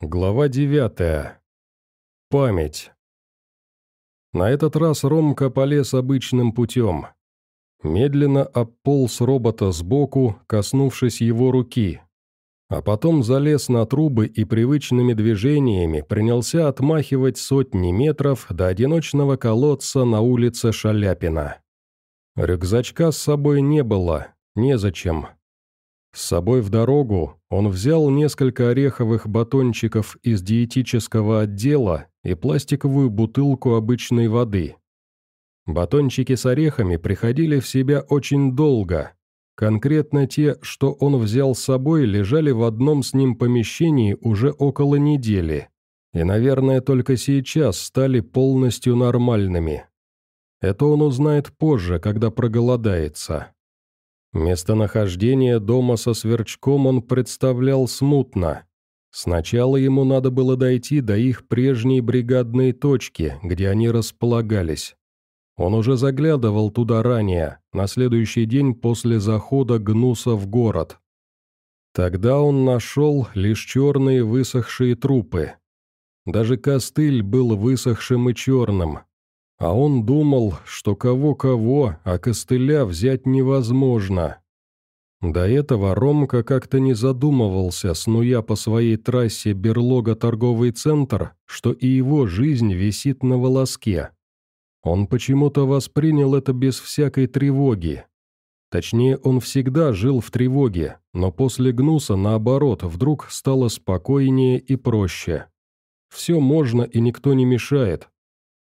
Глава девятая. Память. На этот раз Ромка полез обычным путем. Медленно обполз робота сбоку, коснувшись его руки. А потом залез на трубы и привычными движениями принялся отмахивать сотни метров до одиночного колодца на улице Шаляпина. Рюкзачка с собой не было, незачем. С собой в дорогу он взял несколько ореховых батончиков из диетического отдела и пластиковую бутылку обычной воды. Батончики с орехами приходили в себя очень долго. Конкретно те, что он взял с собой, лежали в одном с ним помещении уже около недели. И, наверное, только сейчас стали полностью нормальными. Это он узнает позже, когда проголодается. Местонахождение дома со сверчком он представлял смутно. Сначала ему надо было дойти до их прежней бригадной точки, где они располагались. Он уже заглядывал туда ранее, на следующий день после захода Гнуса в город. Тогда он нашел лишь черные высохшие трупы. Даже костыль был высохшим и черным, а он думал, что кого-кого, а костыля взять невозможно. До этого Ромка как-то не задумывался, снуя по своей трассе берлога-торговый центр, что и его жизнь висит на волоске. Он почему-то воспринял это без всякой тревоги. Точнее, он всегда жил в тревоге, но после гнуса, наоборот, вдруг стало спокойнее и проще. Все можно и никто не мешает,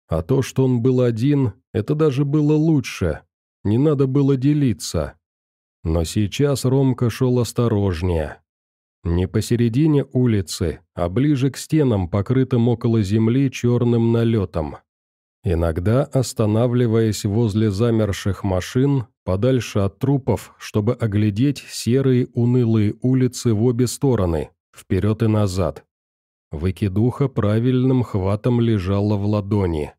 а то, что он был один, это даже было лучше. Не надо было делиться. Но сейчас Ромка шел осторожнее. Не посередине улицы, а ближе к стенам, покрытым около земли черным налетом. Иногда останавливаясь возле замерших машин, подальше от трупов, чтобы оглядеть серые унылые улицы в обе стороны, вперед и назад. Выкидуха правильным хватом лежала в ладони.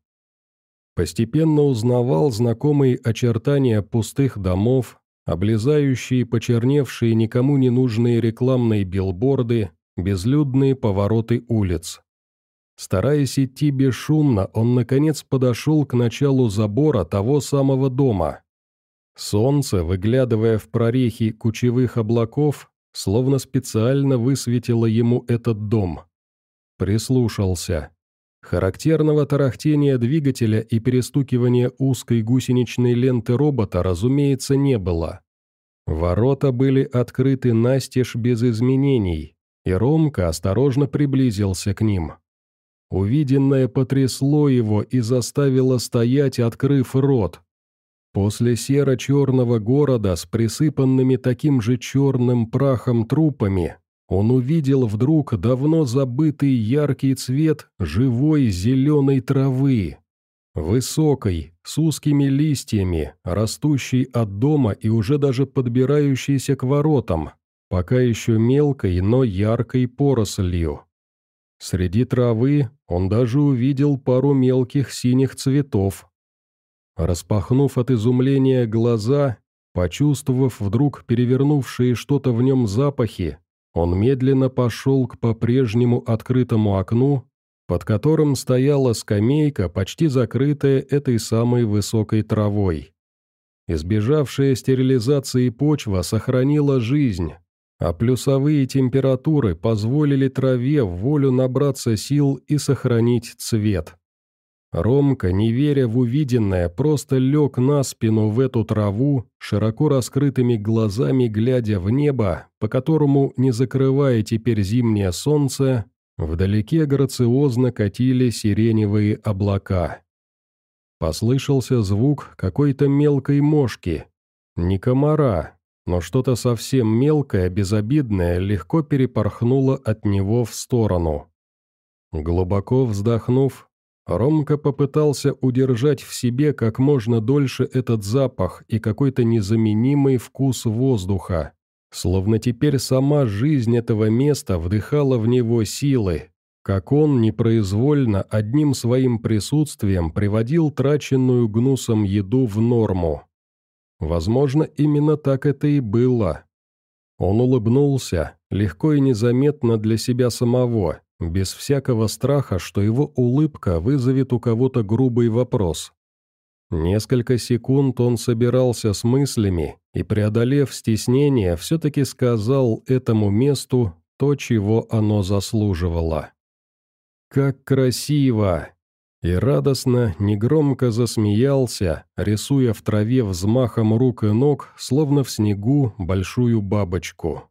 Постепенно узнавал знакомые очертания пустых домов, облезающие почерневшие никому не нужные рекламные билборды, безлюдные повороты улиц. Стараясь идти бесшумно, он наконец подошел к началу забора того самого дома. Солнце, выглядывая в прорехи кучевых облаков, словно специально высветило ему этот дом. Прислушался. Характерного тарахтения двигателя и перестукивания узкой гусеничной ленты робота, разумеется, не было. Ворота были открыты настежь без изменений, и Ромка осторожно приблизился к ним. Увиденное потрясло его и заставило стоять, открыв рот. После серо-черного города с присыпанными таким же черным прахом трупами он увидел вдруг давно забытый яркий цвет живой зеленой травы. Высокой, с узкими листьями, растущей от дома и уже даже подбирающейся к воротам, пока еще мелкой, но яркой порослью. Среди травы он даже увидел пару мелких синих цветов. Распахнув от изумления глаза, почувствовав вдруг перевернувшие что-то в нем запахи, он медленно пошел к по-прежнему открытому окну, под которым стояла скамейка, почти закрытая этой самой высокой травой. Избежавшая стерилизации почва сохранила жизнь, а плюсовые температуры позволили траве в волю набраться сил и сохранить цвет. Ромка, не веря в увиденное, просто лег на спину в эту траву, широко раскрытыми глазами глядя в небо, по которому, не закрывая теперь зимнее солнце, вдалеке грациозно катили сиреневые облака. Послышался звук какой-то мелкой мошки. Не комара, но что-то совсем мелкое, безобидное, легко перепорхнуло от него в сторону. Глубоко вздохнув, Ромка попытался удержать в себе как можно дольше этот запах и какой-то незаменимый вкус воздуха, словно теперь сама жизнь этого места вдыхала в него силы, как он непроизвольно одним своим присутствием приводил траченную гнусом еду в норму. Возможно, именно так это и было. Он улыбнулся, легко и незаметно для себя самого, без всякого страха, что его улыбка вызовет у кого-то грубый вопрос. Несколько секунд он собирался с мыслями и, преодолев стеснение, все-таки сказал этому месту то, чего оно заслуживало. «Как красиво!» И радостно, негромко засмеялся, рисуя в траве взмахом рук и ног, словно в снегу, большую бабочку.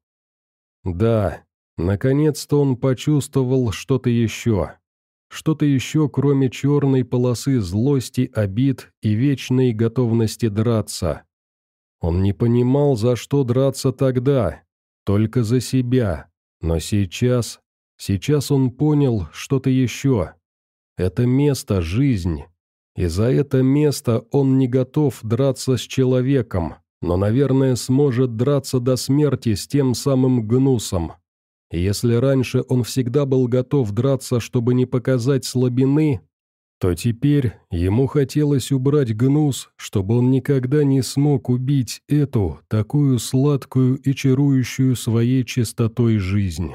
Да, наконец-то он почувствовал что-то еще. Что-то еще, кроме черной полосы злости, обид и вечной готовности драться. Он не понимал, за что драться тогда, только за себя, но сейчас, сейчас он понял что-то еще. Это место – жизнь. И за это место он не готов драться с человеком, но, наверное, сможет драться до смерти с тем самым гнусом. Если раньше он всегда был готов драться, чтобы не показать слабины, то теперь ему хотелось убрать гнус, чтобы он никогда не смог убить эту, такую сладкую и чарующую своей чистотой жизнь.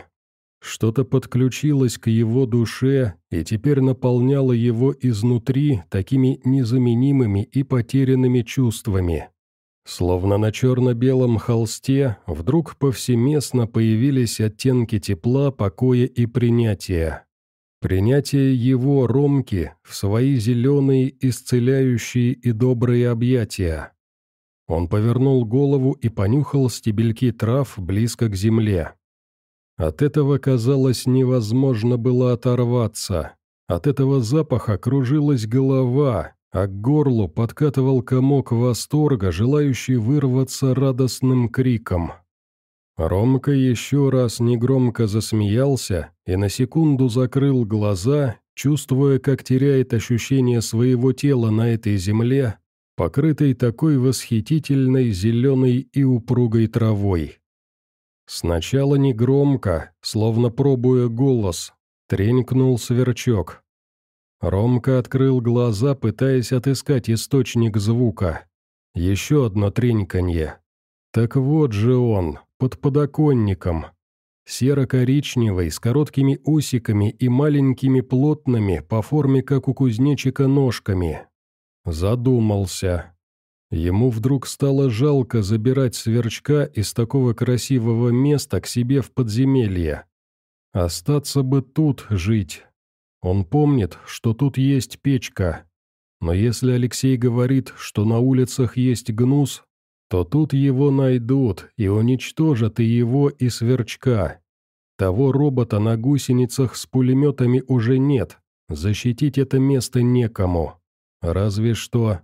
Что-то подключилось к его душе и теперь наполняло его изнутри такими незаменимыми и потерянными чувствами. Словно на черно-белом холсте вдруг повсеместно появились оттенки тепла, покоя и принятия. Принятие его, Ромки, в свои зеленые, исцеляющие и добрые объятия. Он повернул голову и понюхал стебельки трав близко к земле. От этого, казалось, невозможно было оторваться. От этого запаха кружилась голова, а к горлу подкатывал комок восторга, желающий вырваться радостным криком. Ромка еще раз негромко засмеялся и на секунду закрыл глаза, чувствуя, как теряет ощущение своего тела на этой земле, покрытой такой восхитительной зеленой и упругой травой. Сначала негромко, словно пробуя голос, тренькнул сверчок. Ромка открыл глаза, пытаясь отыскать источник звука. Еще одно треньканье. Так вот же он, под подоконником. Серо-коричневый, с короткими усиками и маленькими плотными, по форме как у кузнечика, ножками. Задумался. Ему вдруг стало жалко забирать сверчка из такого красивого места к себе в подземелье. Остаться бы тут жить. Он помнит, что тут есть печка. Но если Алексей говорит, что на улицах есть гнус, то тут его найдут и уничтожат и его, и сверчка. Того робота на гусеницах с пулеметами уже нет, защитить это место некому. Разве что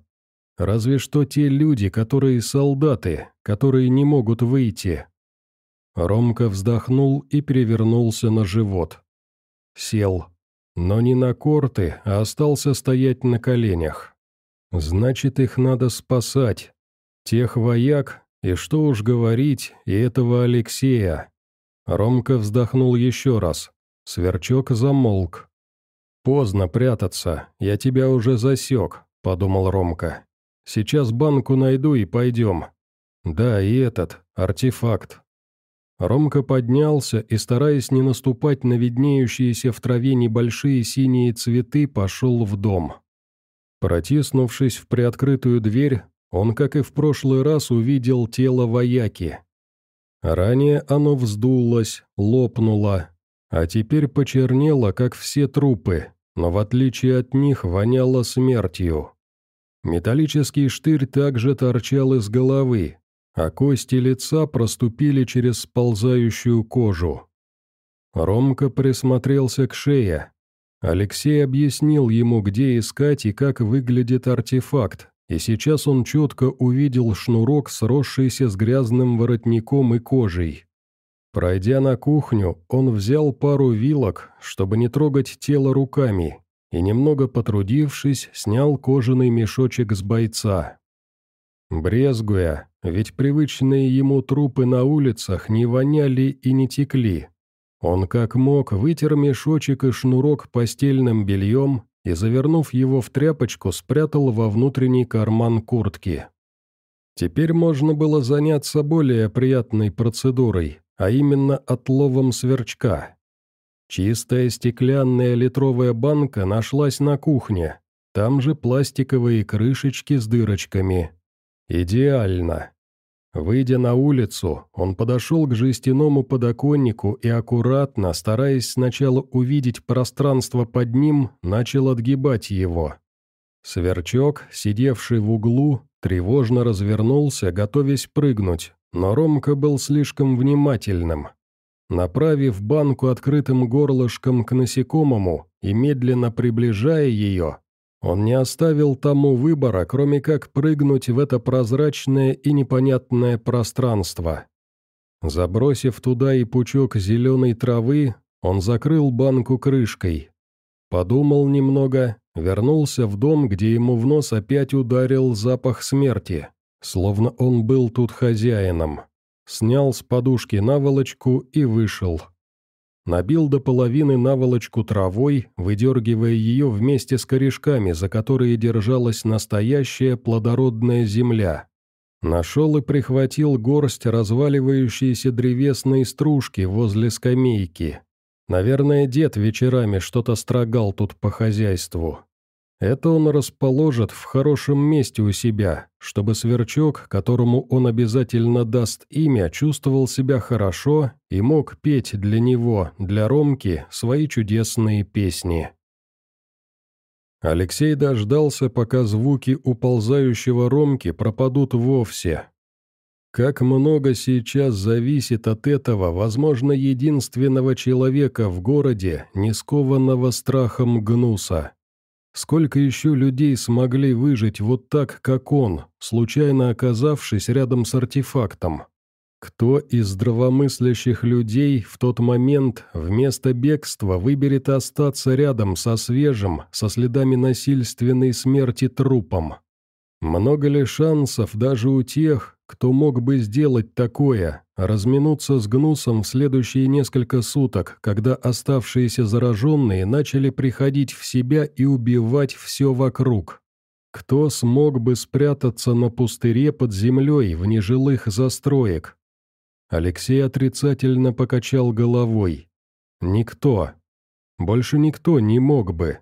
Разве что те люди, которые солдаты, которые не могут выйти. Ромка вздохнул и перевернулся на живот. Сел. Но не на корты, а остался стоять на коленях. Значит, их надо спасать. Тех вояк, и что уж говорить, и этого Алексея. Ромка вздохнул еще раз. Сверчок замолк. «Поздно прятаться, я тебя уже засек», — подумал Ромка. Сейчас банку найду и пойдем. Да, и этот, артефакт». Ромка поднялся и, стараясь не наступать на виднеющиеся в траве небольшие синие цветы, пошел в дом. Протиснувшись в приоткрытую дверь, он, как и в прошлый раз, увидел тело вояки. Ранее оно вздулось, лопнуло, а теперь почернело, как все трупы, но в отличие от них воняло смертью. Металлический штырь также торчал из головы, а кости лица проступили через сползающую кожу. Ромка присмотрелся к шее. Алексей объяснил ему, где искать и как выглядит артефакт, и сейчас он четко увидел шнурок, сросшийся с грязным воротником и кожей. Пройдя на кухню, он взял пару вилок, чтобы не трогать тело руками, и, немного потрудившись, снял кожаный мешочек с бойца. Брезгуя, ведь привычные ему трупы на улицах не воняли и не текли. Он как мог вытер мешочек и шнурок постельным бельем и, завернув его в тряпочку, спрятал во внутренний карман куртки. Теперь можно было заняться более приятной процедурой, а именно отловом сверчка. Чистая стеклянная литровая банка нашлась на кухне. Там же пластиковые крышечки с дырочками. Идеально. Выйдя на улицу, он подошел к жестяному подоконнику и аккуратно, стараясь сначала увидеть пространство под ним, начал отгибать его. Сверчок, сидевший в углу, тревожно развернулся, готовясь прыгнуть, но Ромка был слишком внимательным. Направив банку открытым горлышком к насекомому и медленно приближая ее, он не оставил тому выбора, кроме как прыгнуть в это прозрачное и непонятное пространство. Забросив туда и пучок зеленой травы, он закрыл банку крышкой. Подумал немного, вернулся в дом, где ему в нос опять ударил запах смерти, словно он был тут хозяином. Снял с подушки наволочку и вышел. Набил до половины наволочку травой, выдергивая ее вместе с корешками, за которые держалась настоящая плодородная земля. Нашел и прихватил горсть разваливающейся древесной стружки возле скамейки. Наверное, дед вечерами что-то строгал тут по хозяйству. Это он расположит в хорошем месте у себя, чтобы сверчок, которому он обязательно даст имя, чувствовал себя хорошо и мог петь для него, для Ромки, свои чудесные песни. Алексей дождался, пока звуки уползающего Ромки пропадут вовсе. Как много сейчас зависит от этого, возможно, единственного человека в городе, не скованного страхом гнуса. Сколько еще людей смогли выжить вот так, как он, случайно оказавшись рядом с артефактом? Кто из здравомыслящих людей в тот момент вместо бегства выберет остаться рядом со свежим, со следами насильственной смерти трупом? Много ли шансов даже у тех, кто мог бы сделать такое, разминуться с гнусом в следующие несколько суток, когда оставшиеся зараженные начали приходить в себя и убивать все вокруг? Кто смог бы спрятаться на пустыре под землей в нежилых застроек? Алексей отрицательно покачал головой. Никто. Больше никто не мог бы.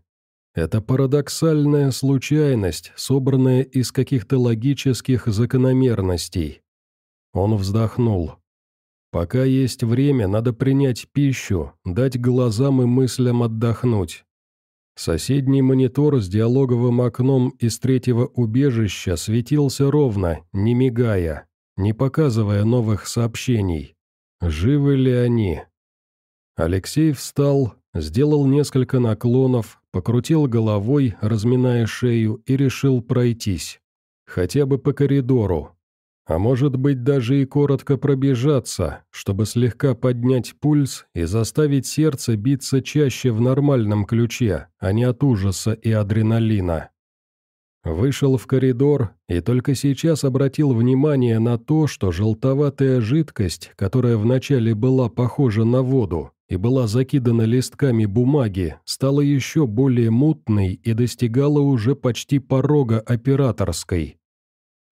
Это парадоксальная случайность, собранная из каких-то логических закономерностей. Он вздохнул. Пока есть время, надо принять пищу, дать глазам и мыслям отдохнуть. Соседний монитор с диалоговым окном из третьего убежища светился ровно, не мигая, не показывая новых сообщений. Живы ли они? Алексей встал, сделал несколько наклонов, покрутил головой, разминая шею, и решил пройтись. Хотя бы по коридору. А может быть даже и коротко пробежаться, чтобы слегка поднять пульс и заставить сердце биться чаще в нормальном ключе, а не от ужаса и адреналина. Вышел в коридор и только сейчас обратил внимание на то, что желтоватая жидкость, которая вначале была похожа на воду, и была закидана листками бумаги, стала еще более мутной и достигала уже почти порога операторской.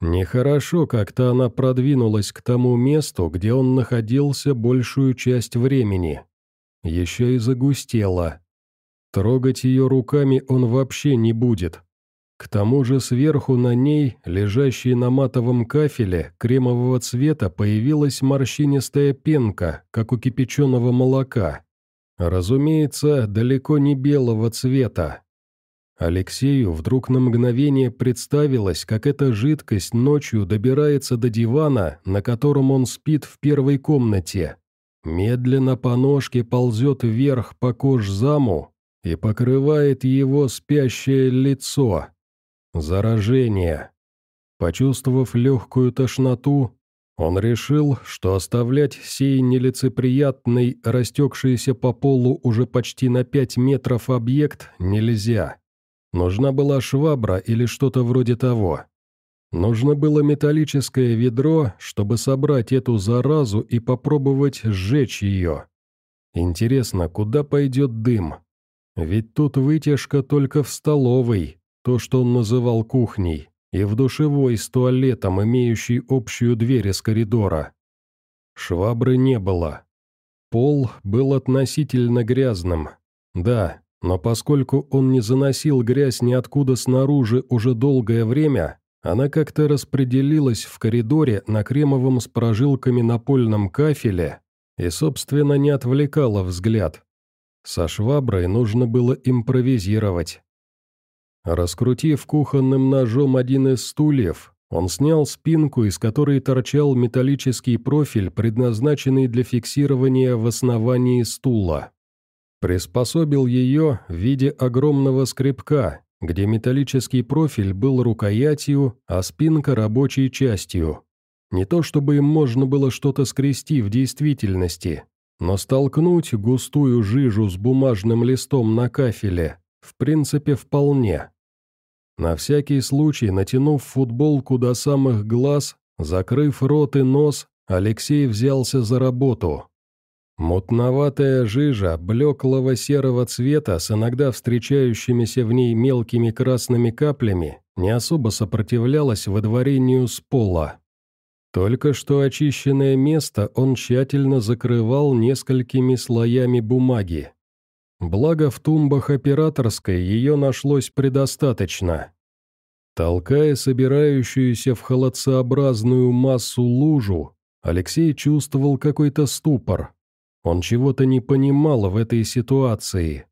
Нехорошо как-то она продвинулась к тому месту, где он находился большую часть времени. Еще и загустела. Трогать ее руками он вообще не будет. К тому же сверху на ней, лежащей на матовом кафеле, кремового цвета появилась морщинистая пенка, как у кипяченого молока. Разумеется, далеко не белого цвета. Алексею вдруг на мгновение представилось, как эта жидкость ночью добирается до дивана, на котором он спит в первой комнате. Медленно по ножке ползет вверх по кожзаму и покрывает его спящее лицо. Заражение. Почувствовав легкую тошноту, он решил, что оставлять сей нелицеприятный, растекшийся по полу уже почти на пять метров объект нельзя. Нужна была швабра или что-то вроде того. Нужно было металлическое ведро, чтобы собрать эту заразу и попробовать сжечь ее. Интересно, куда пойдет дым? Ведь тут вытяжка только в столовой, то, что он называл кухней, и в душевой с туалетом, имеющей общую дверь из коридора. Швабры не было. Пол был относительно грязным. Да, но поскольку он не заносил грязь ниоткуда снаружи уже долгое время, она как-то распределилась в коридоре на кремовом с прожилками напольном кафеле и, собственно, не отвлекала взгляд. Со шваброй нужно было импровизировать. Раскрутив кухонным ножом один из стульев, он снял спинку, из которой торчал металлический профиль, предназначенный для фиксирования в основании стула. Приспособил ее в виде огромного скребка, где металлический профиль был рукоятью, а спинка рабочей частью. Не то чтобы им можно было что-то скрести в действительности, но столкнуть густую жижу с бумажным листом на кафеле в принципе вполне. На всякий случай, натянув футболку до самых глаз, закрыв рот и нос, Алексей взялся за работу. Мутноватая жижа блеклого серого цвета с иногда встречающимися в ней мелкими красными каплями не особо сопротивлялась выдворению с пола. Только что очищенное место он тщательно закрывал несколькими слоями бумаги. Благо в тумбах операторской ее нашлось предостаточно. Толкая собирающуюся в холодцеобразную массу лужу, Алексей чувствовал какой-то ступор. Он чего-то не понимал в этой ситуации.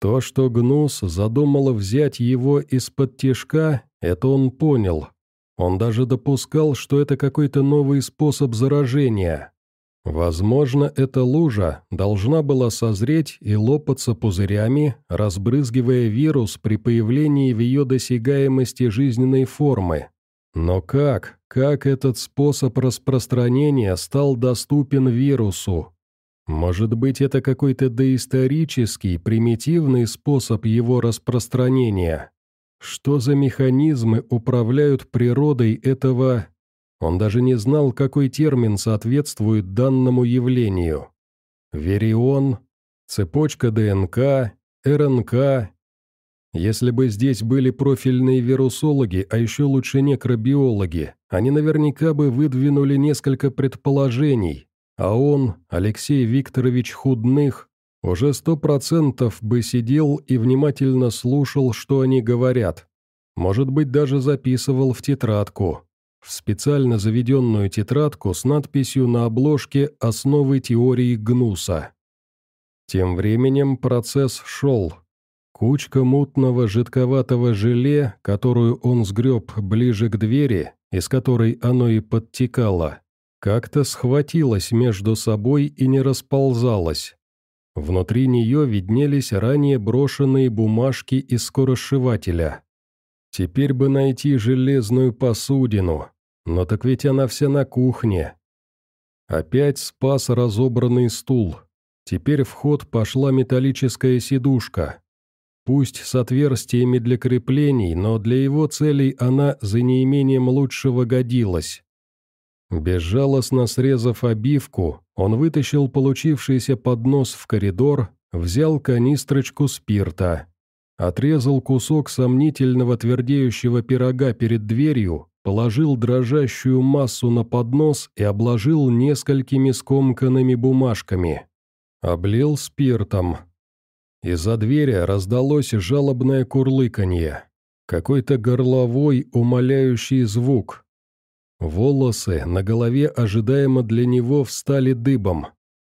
То, что Гнус задумала взять его из-под тишка, это он понял. Он даже допускал, что это какой-то новый способ заражения. Возможно, эта лужа должна была созреть и лопаться пузырями, разбрызгивая вирус при появлении в ее досягаемости жизненной формы. Но как, как этот способ распространения стал доступен вирусу? Может быть, это какой-то доисторический, примитивный способ его распространения? Что за механизмы управляют природой этого... Он даже не знал, какой термин соответствует данному явлению. Верион, цепочка ДНК, РНК. Если бы здесь были профильные вирусологи, а еще лучше некробиологи, они наверняка бы выдвинули несколько предположений, а он, Алексей Викторович Худных, уже сто процентов бы сидел и внимательно слушал, что они говорят. Может быть, даже записывал в тетрадку. В специально заведенную тетрадку с надписью на обложке «Основы теории Гнуса». Тем временем процесс шел. Кучка мутного жидковатого желе, которую он сгреб ближе к двери, из которой оно и подтекало, как-то схватилась между собой и не расползалась. Внутри нее виднелись ранее брошенные бумажки из скоросшивателя. Теперь бы найти железную посудину, но так ведь она вся на кухне. Опять спас разобранный стул. Теперь в ход пошла металлическая сидушка. Пусть с отверстиями для креплений, но для его целей она за неимением лучшего годилась. Безжалостно срезав обивку, он вытащил получившийся поднос в коридор, взял канистрочку спирта, отрезал кусок сомнительного твердеющего пирога перед дверью, положил дрожащую массу на поднос и обложил несколькими скомканными бумажками. Облил спиртом. Из-за двери раздалось жалобное курлыканье. Какой-то горловой, умоляющий звук, Волосы на голове ожидаемо для него встали дыбом.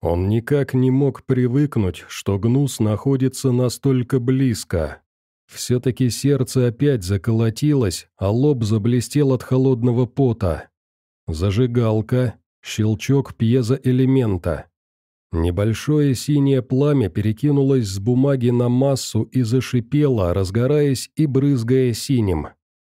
Он никак не мог привыкнуть, что гнус находится настолько близко. Все-таки сердце опять заколотилось, а лоб заблестел от холодного пота. Зажигалка, щелчок пьезоэлемента. Небольшое синее пламя перекинулось с бумаги на массу и зашипело, разгораясь и брызгая синим.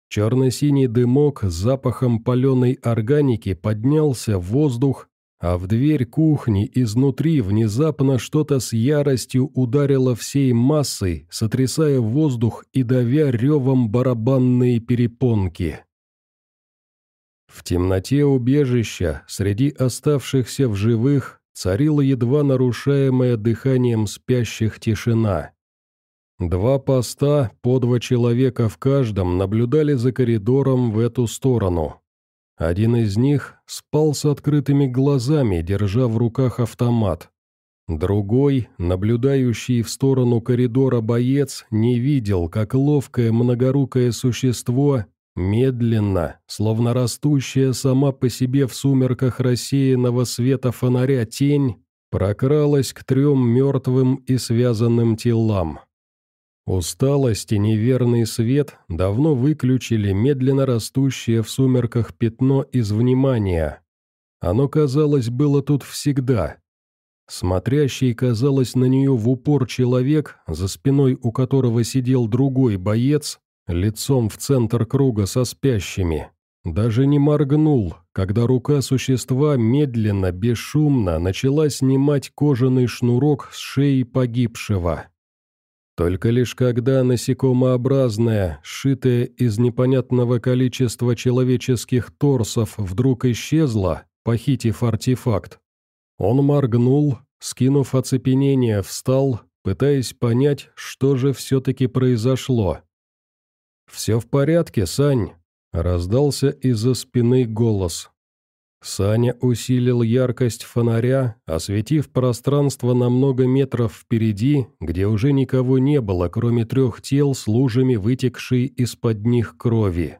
Черно-синий дымок с запахом паленой органики поднялся в воздух, а в дверь кухни изнутри внезапно что-то с яростью ударило всей массой, сотрясая воздух и давя ревом барабанные перепонки. В темноте убежища, среди оставшихся в живых, царила едва нарушаемая дыханием спящих тишина. Два поста, по два человека в каждом, наблюдали за коридором в эту сторону. Один из них спал с открытыми глазами, держа в руках автомат. Другой, наблюдающий в сторону коридора боец, не видел, как ловкое многорукое существо медленно, словно растущая сама по себе в сумерках рассеянного света фонаря тень, прокралась к трем мертвым и связанным телам. Усталость и неверный свет давно выключили медленно растущее в сумерках пятно из внимания. Оно, казалось, было тут всегда. Смотрящий, казалось, на нее в упор человек, за спиной у которого сидел другой боец, лицом в центр круга со спящими, даже не моргнул, когда рука существа медленно, бесшумно начала снимать кожаный шнурок с шеи погибшего. Только лишь когда насекомообразная, сшитая из непонятного количества человеческих торсов, вдруг исчезла, похитив артефакт, он моргнул, скинув оцепенение, встал, пытаясь понять, что же все-таки произошло. «Все в порядке, Сань», — раздался из-за спины голос. Саня усилил яркость фонаря, осветив пространство на много метров впереди, где уже никого не было, кроме трех тел с лужами, вытекшей из-под них крови.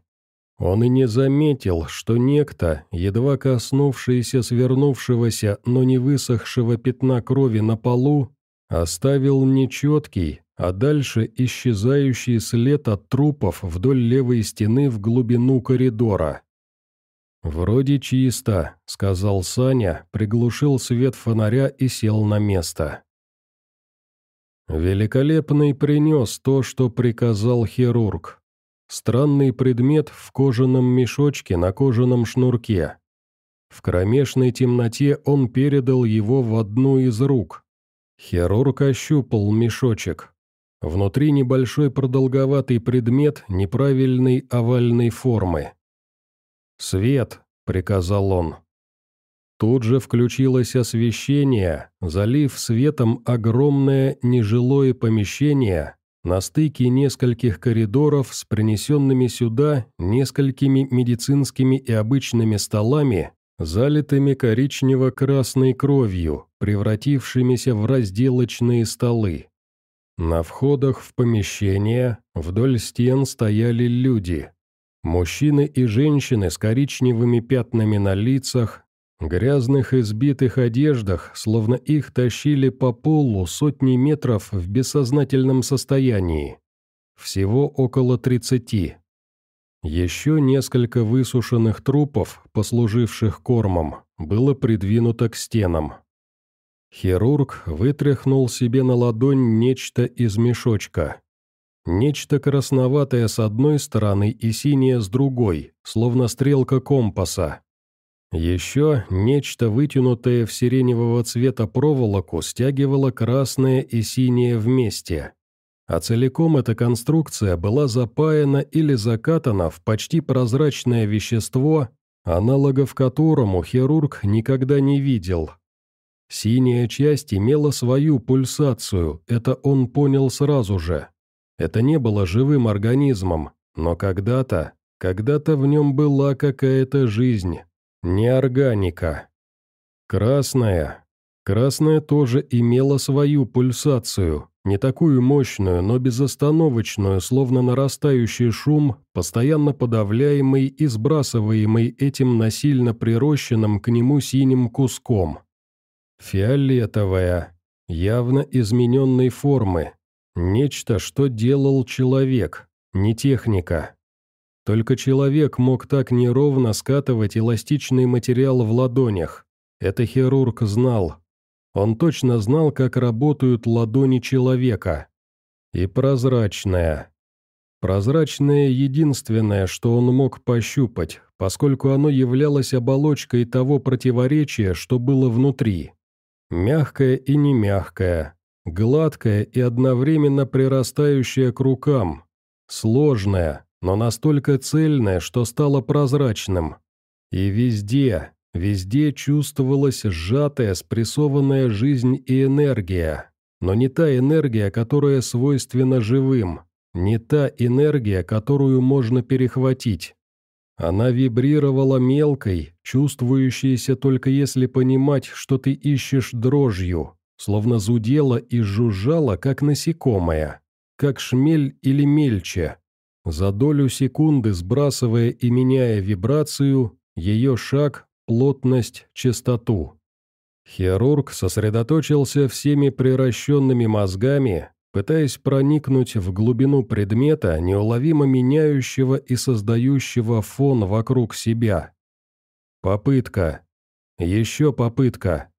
Он и не заметил, что некто, едва коснувшийся свернувшегося, но не высохшего пятна крови на полу, оставил нечеткий, а дальше исчезающий след от трупов вдоль левой стены в глубину коридора. «Вроде чисто», — сказал Саня, приглушил свет фонаря и сел на место. Великолепный принес то, что приказал хирург. Странный предмет в кожаном мешочке на кожаном шнурке. В кромешной темноте он передал его в одну из рук. Хирург ощупал мешочек. Внутри небольшой продолговатый предмет неправильной овальной формы. «Свет», — приказал он. Тут же включилось освещение, залив светом огромное нежилое помещение, на стыке нескольких коридоров с принесенными сюда несколькими медицинскими и обычными столами, залитыми коричнево-красной кровью, превратившимися в разделочные столы. На входах в помещение вдоль стен стояли люди. Мужчины и женщины с коричневыми пятнами на лицах, грязных избитых одеждах, словно их тащили по полу сотни метров в бессознательном состоянии. Всего около тридцати. Еще несколько высушенных трупов, послуживших кормом, было придвинуто к стенам. Хирург вытряхнул себе на ладонь нечто из мешочка. Нечто красноватое с одной стороны и синее с другой, словно стрелка компаса. Еще нечто вытянутое в сиреневого цвета проволоку стягивало красное и синее вместе. А целиком эта конструкция была запаяна или закатана в почти прозрачное вещество, аналогов которому хирург никогда не видел. Синяя часть имела свою пульсацию, это он понял сразу же. Это не было живым организмом, но когда-то, когда-то в нем была какая-то жизнь. Неорганика. Красная. Красная тоже имела свою пульсацию, не такую мощную, но безостановочную, словно нарастающий шум, постоянно подавляемый и сбрасываемый этим насильно прирощенным к нему синим куском. Фиолетовая, явно измененной формы. Нечто, что делал человек, не техника. Только человек мог так неровно скатывать эластичный материал в ладонях. Это хирург знал. Он точно знал, как работают ладони человека. И прозрачное. Прозрачное единственное, что он мог пощупать, поскольку оно являлось оболочкой того противоречия, что было внутри. Мягкое и не гладкое и одновременно прирастающее к рукам, сложное, но настолько цельное, что стало прозрачным. И везде, везде чувствовалась сжатая, спрессованная жизнь и энергия. Но не та энергия, которая свойственна живым, не та энергия, которую можно перехватить. Она вибрировала мелкой, чувствующейся только если понимать, что ты ищешь дрожью, словно зудела и жужжала, как насекомое, как шмель или мельче. За долю секунды сбрасывая и меняя вибрацию, ее шаг, плотность, частоту. Хирург сосредоточился всеми приращенными мозгами, пытаясь проникнуть в глубину предмета, неуловимо меняющего и создающего фон вокруг себя. Попытка. Еще попытка.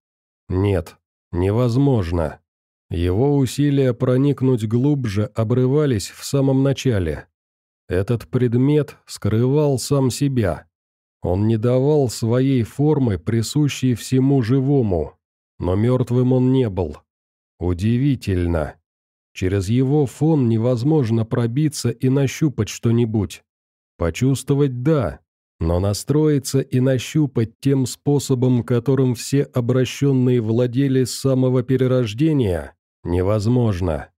Нет, невозможно. Его усилия проникнуть глубже обрывались в самом начале. Этот предмет скрывал сам себя. Он не давал своей формы, присущей всему живому, но мертвым он не был. Удивительно. Через его фон невозможно пробиться и нащупать что-нибудь. Почувствовать – да, но настроиться и нащупать тем способом, которым все обращенные владели с самого перерождения, невозможно.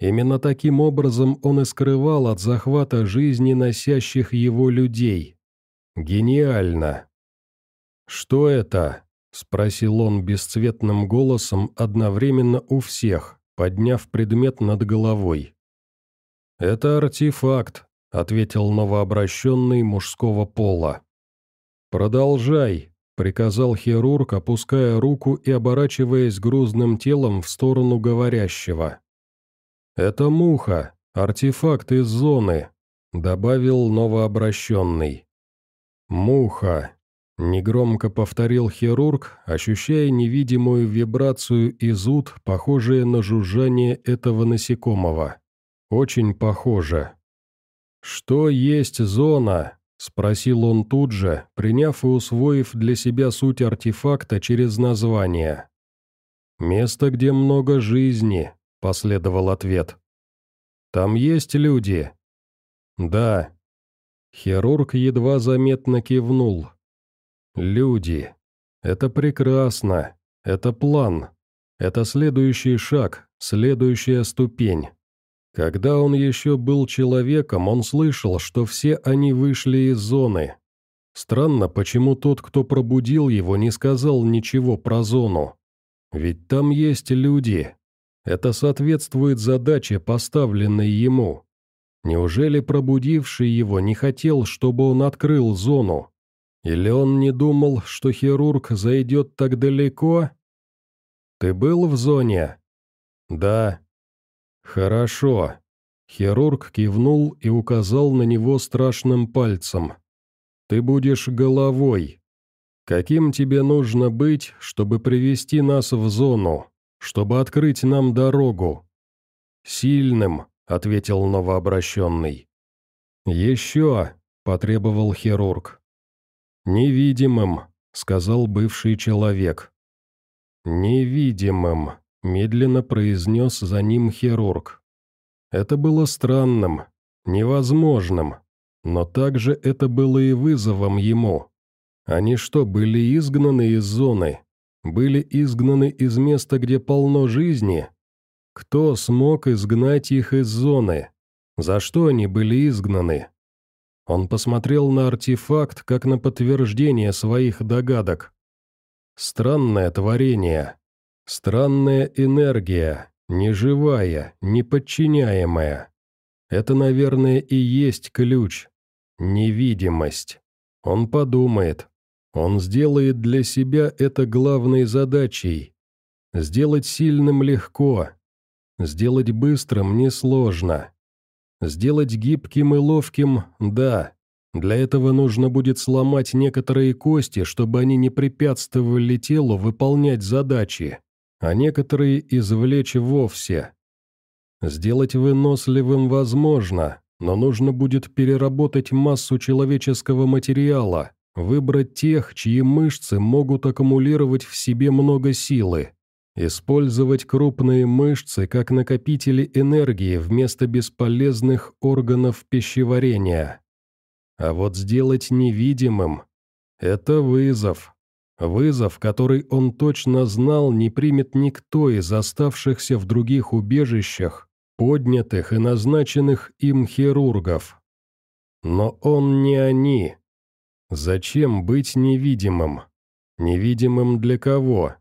Именно таким образом он и скрывал от захвата жизни носящих его людей. Гениально. «Что это?» – спросил он бесцветным голосом одновременно у всех, подняв предмет над головой. «Это артефакт», — ответил новообращенный мужского пола. «Продолжай», — приказал хирург, опуская руку и оборачиваясь грузным телом в сторону говорящего. «Это муха, артефакт из зоны», — добавил новообращенный. «Муха», — негромко повторил хирург, ощущая невидимую вибрацию и зуд, похожее на жужжание этого насекомого. «Очень похоже». «Что есть зона?» – спросил он тут же, приняв и усвоив для себя суть артефакта через название. «Место, где много жизни», – последовал ответ. «Там есть люди?» «Да». Хирург едва заметно кивнул. «Люди. Это прекрасно. Это план. Это следующий шаг, следующая ступень. Когда он еще был человеком, он слышал, что все они вышли из зоны. Странно, почему тот, кто пробудил его, не сказал ничего про зону. Ведь там есть люди. Это соответствует задаче, поставленной ему. Неужели пробудивший его не хотел, чтобы он открыл зону? Или он не думал, что хирург зайдет так далеко? «Ты был в зоне?» «Да», «Хорошо». Хирург кивнул и указал на него страшным пальцем. «Ты будешь головой. Каким тебе нужно быть, чтобы привести нас в зону, чтобы открыть нам дорогу?» «Сильным», — ответил новообращенный. «Еще», — потребовал хирург. «Невидимым», — сказал бывший человек. «Невидимым», медленно произнес за ним хирург. Это было странным, невозможным, но также это было и вызовом ему. Они что, были изгнаны из зоны? Были изгнаны из места, где полно жизни? Кто смог изгнать их из зоны? За что они были изгнаны? Он посмотрел на артефакт, как на подтверждение своих догадок. Странное творение. Странная энергия, неживая, неподчиняемая. Это, наверное, и есть ключ. Невидимость. Он подумает. Он сделает для себя это главной задачей. Сделать сильным легко. Сделать быстрым несложно. Сделать гибким и ловким – да. Для этого нужно будет сломать некоторые кости, чтобы они не препятствовали телу выполнять задачи а некоторые извлечь вовсе. Сделать выносливым возможно, но нужно будет переработать массу человеческого материала, выбрать тех, чьи мышцы могут аккумулировать в себе много силы, использовать крупные мышцы как накопители энергии вместо бесполезных органов пищеварения. А вот сделать невидимым – это вызов. Вызов, который он точно знал, не примет никто из оставшихся в других убежищах, поднятых и назначенных им хирургов. Но он не они. Зачем быть невидимым? Невидимым для кого?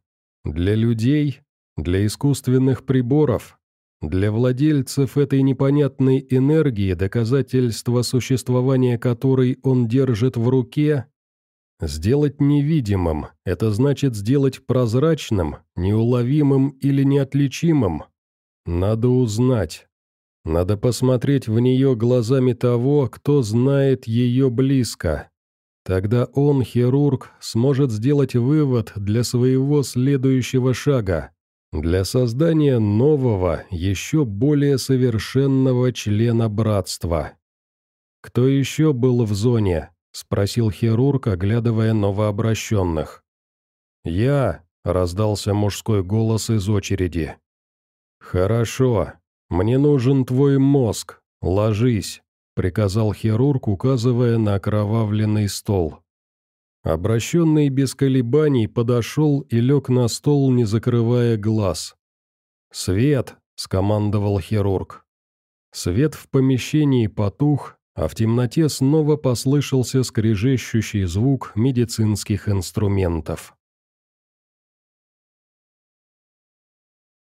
Для людей? Для искусственных приборов, для владельцев этой непонятной энергии, доказательства существования которой он держит в руке, сделать невидимым – это значит сделать прозрачным, неуловимым или неотличимым. Надо узнать. Надо посмотреть в нее глазами того, кто знает ее близко. Тогда он, хирург, сможет сделать вывод для своего следующего шага, для создания нового, еще более совершенного члена братства. «Кто еще был в зоне?» – спросил хирург, оглядывая новообращенных. «Я», – раздался мужской голос из очереди. «Хорошо. Мне нужен твой мозг. Ложись» приказал хирург, указывая на окровавленный стол. Обращенный без колебаний подошел и лег на стол, не закрывая глаз. «Свет!» – скомандовал хирург. Свет в помещении потух, а в темноте снова послышался скрежещущий звук медицинских инструментов.